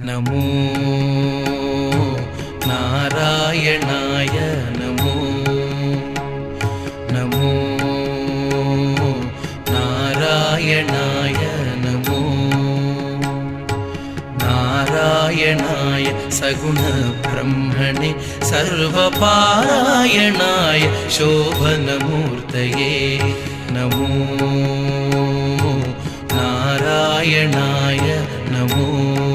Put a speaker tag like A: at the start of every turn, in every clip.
A: नमो नारायणाय नमो नमो नारायणाय नमो नारायणाय सगुणब्रह्मणे सर्वपारायणाय शोभनमूर्तये नमो नारायणाय नमो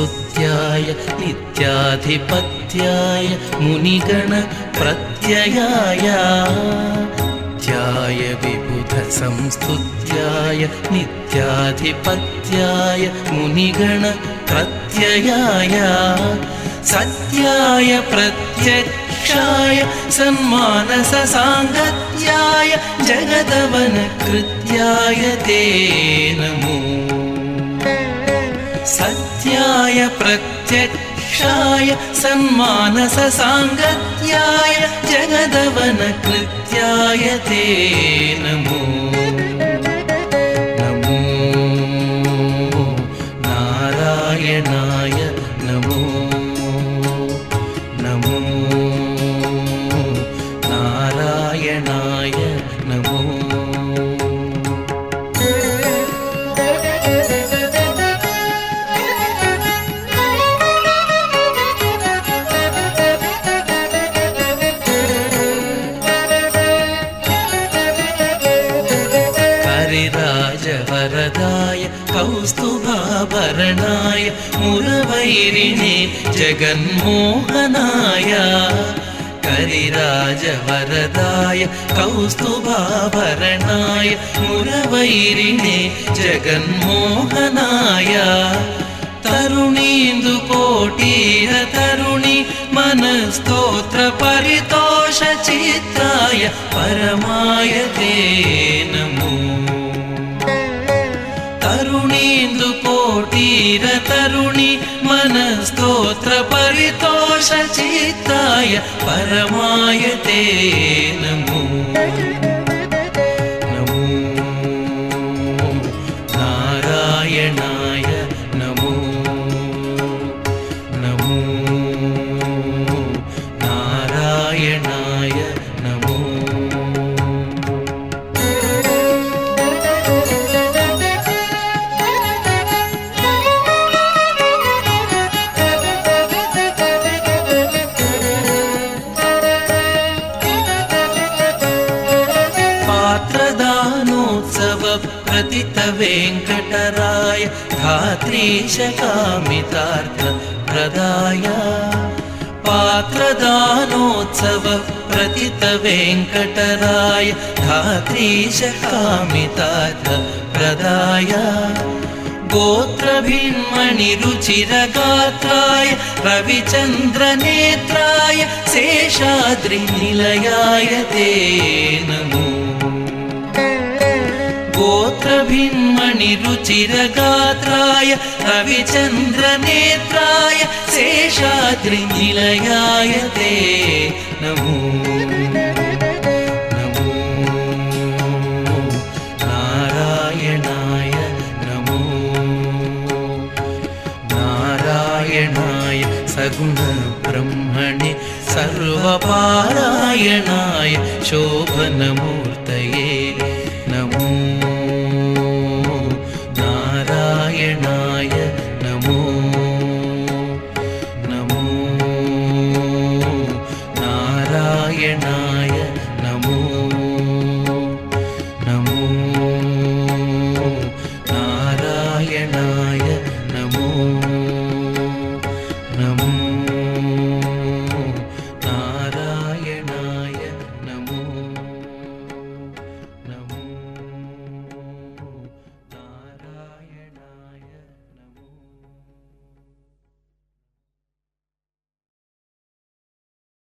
A: विबुधसंस्तुत्याय नित्याधिपत्याय मुनिगणप्रत्ययाय नित्याय विबुधसंस्तुत्याय नित्याधिपत्याय मुनिगणप्रत्ययाय सत्याय प्रत्यक्षाय सन्मानससाङ्गत्याय जगदवनकृत्याय ते नमो सत्याय प्रत्यक्षाय सन्मानससाङ्गत्याय जगदवनकृत्याय ते नमो करिराजवरदाय कौस्तुभाभरणाय मुरवैरिणे जगन्मोहनाय। करिराजवरदाय कौस्तुभाभरणाय मुरवैरिणे जगन्मोहनाय। तरुणीन्दुकोटीर तरुणि मनस्तोत्रपरितोषचित्राय परमाय ते नमो तरुणीन्दुकोटीर तरुणि मनस्तोत्रपरितोषचित्राय परमाय ते नमो प्रतितवेङ्कटराय धात्रीशकामितार्थ प्रदाय। पात्रदानोत्सव प्रतितवेङ्कटराय धात्रीशकामितार्थ प्रदाय। गोत्रभिन्मणिरुचिरगात्राय रविचन्द्रनेत्राय शेषाद्रिनिलयाय ते नमो गोत्रभिन्मणिरुचिरगात्राय रविचन्द्रनेत्राय शेषाद्रिनिलयाय ते। नमो नमो नारायणाय नमो। नारायणाय सगुणब्रह्मणे सर्वपारायणाय शोभनमूर्तये। नमो